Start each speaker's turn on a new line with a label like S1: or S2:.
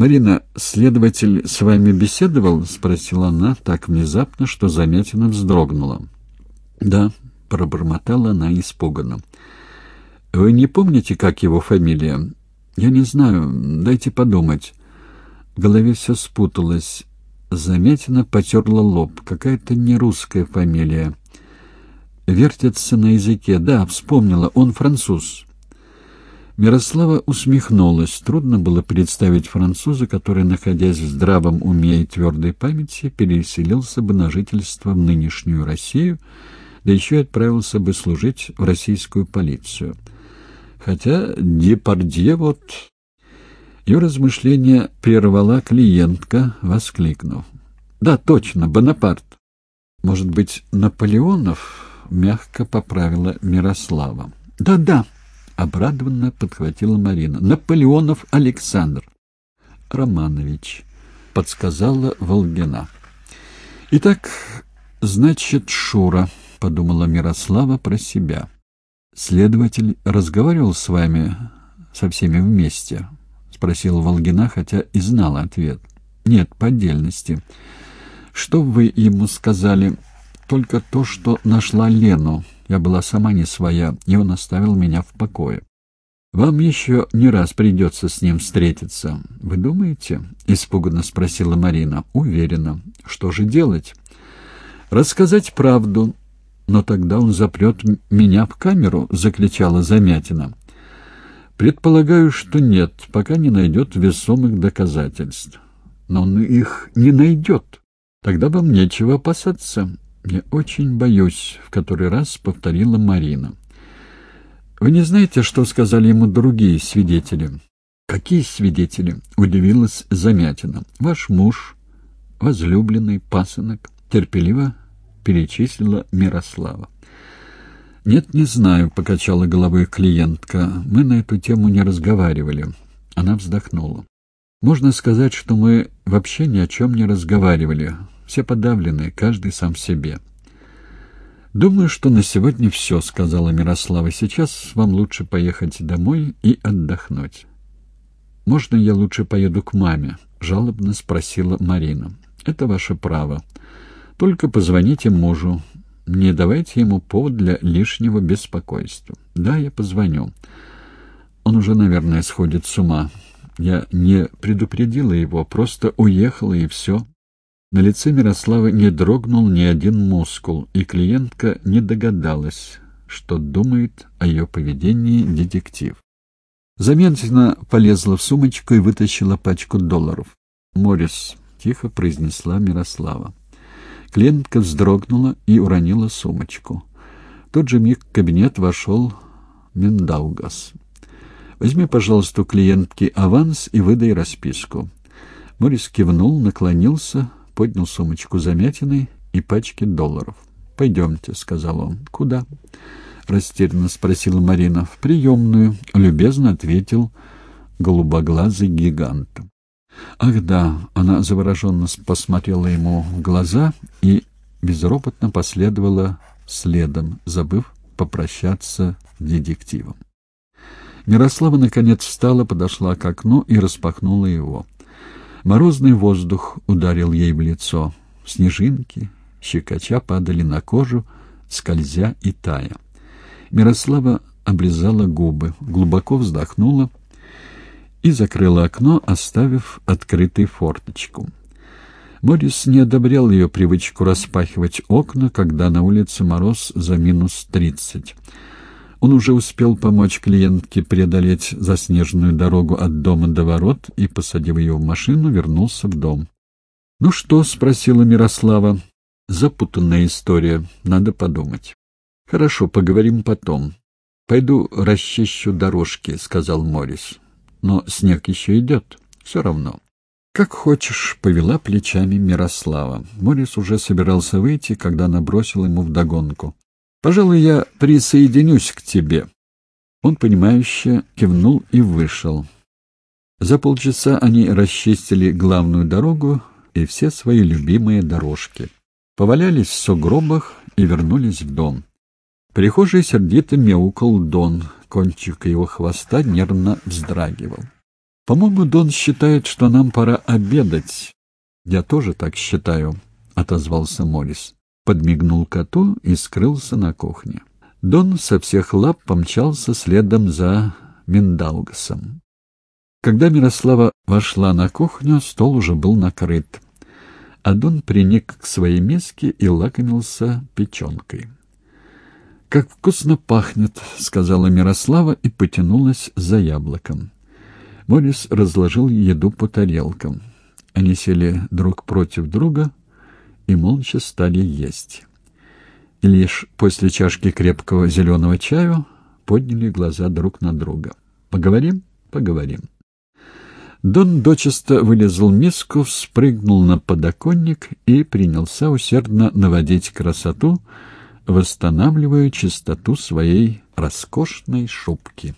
S1: «Марина, следователь с вами беседовал?» — спросила она так внезапно, что Замятина вздрогнула. «Да», — пробормотала она испуганно. «Вы не помните, как его фамилия?» «Я не знаю. Дайте подумать». В голове все спуталось. Заметина потерла лоб. Какая-то не русская фамилия. Вертится на языке. Да, вспомнила. Он француз. Мирослава усмехнулась. Трудно было представить француза, который, находясь в здравом уме и твердой памяти, переселился бы на жительство в нынешнюю Россию, да еще и отправился бы служить в российскую полицию. Хотя Депардье вот... Ее размышления прервала клиентка, воскликнув. «Да, точно, Бонапарт». «Может быть, Наполеонов?» — мягко поправила Мирослава. «Да-да», Обрадованно подхватила Марина. «Наполеонов Александр». «Романович», — подсказала Волгина. «Итак, значит, Шура», — подумала Мирослава про себя. «Следователь разговаривал с вами со всеми вместе?» — спросила Волгина, хотя и знала ответ. «Нет, по отдельности. Что вы ему сказали?» «Только то, что нашла Лену». Я была сама не своя, и он оставил меня в покое. «Вам еще не раз придется с ним встретиться. Вы думаете?» — испуганно спросила Марина. «Уверена. Что же делать?» «Рассказать правду. Но тогда он запрет меня в камеру», — закричала Замятина. «Предполагаю, что нет, пока не найдет весомых доказательств. Но он их не найдет. Тогда вам нечего опасаться. «Я очень боюсь», — в который раз повторила Марина. «Вы не знаете, что сказали ему другие свидетели?» «Какие свидетели?» — удивилась Замятина. «Ваш муж, возлюбленный, пасынок», — терпеливо перечислила Мирослава. «Нет, не знаю», — покачала головой клиентка. «Мы на эту тему не разговаривали». Она вздохнула. «Можно сказать, что мы вообще ни о чем не разговаривали. Все подавлены, каждый сам себе. «Думаю, что на сегодня все», — сказала Мирослава. «Сейчас вам лучше поехать домой и отдохнуть». «Можно я лучше поеду к маме?» — жалобно спросила Марина. «Это ваше право. Только позвоните мужу. Не давайте ему повод для лишнего беспокойства». «Да, я позвоню. Он уже, наверное, сходит с ума. Я не предупредила его, просто уехала и все». На лице Мирославы не дрогнул ни один мускул, и клиентка не догадалась, что думает о ее поведении детектив. Заментина полезла в сумочку и вытащила пачку долларов. «Моррис», — тихо произнесла Мирослава. Клиентка вздрогнула и уронила сумочку. В тот же миг в кабинет вошел Миндаугас. «Возьми, пожалуйста, у клиентки аванс и выдай расписку». Моррис кивнул, наклонился, поднял сумочку замятиной и пачки долларов. «Пойдемте», — сказал он. «Куда?» — растерянно спросила Марина. «В приемную», — любезно ответил голубоглазый гигант. «Ах да!» — она завороженно посмотрела ему в глаза и безропотно последовала следом, забыв попрощаться с детективом. Мирослава, наконец, встала, подошла к окну и распахнула его. Морозный воздух ударил ей в лицо. Снежинки, щекоча, падали на кожу, скользя и тая. Мирослава облизала губы, глубоко вздохнула и закрыла окно, оставив открытой форточку. Морис не одобрял ее привычку распахивать окна, когда на улице мороз за минус тридцать. Он уже успел помочь клиентке преодолеть заснеженную дорогу от дома до ворот и, посадив ее в машину, вернулся в дом. — Ну что? — спросила Мирослава. — Запутанная история, надо подумать. — Хорошо, поговорим потом. — Пойду расчищу дорожки, — сказал Морис. — Но снег еще идет. Все равно. — Как хочешь, — повела плечами Мирослава. Морис уже собирался выйти, когда она бросила ему вдогонку. Пожалуй, я присоединюсь к тебе. Он, понимающе кивнул и вышел. За полчаса они расчистили главную дорогу и все свои любимые дорожки. Повалялись в сугробах и вернулись в дом. Прихожий сердито мяукал Дон, кончик его хвоста нервно вздрагивал. «По-моему, Дон считает, что нам пора обедать». «Я тоже так считаю», — отозвался Морис. Подмигнул коту и скрылся на кухне. Дон со всех лап помчался следом за Миндаугасом. Когда Мирослава вошла на кухню, стол уже был накрыт. Адон приник к своей миске и лакомился печенкой. «Как вкусно пахнет!» — сказала Мирослава и потянулась за яблоком. Морис разложил еду по тарелкам. Они сели друг против друга и молча стали есть. И лишь после чашки крепкого зеленого чаю подняли глаза друг на друга. «Поговорим? Поговорим». Дон дочисто вылезал миску, спрыгнул на подоконник и принялся усердно наводить красоту, восстанавливая чистоту своей роскошной шубки.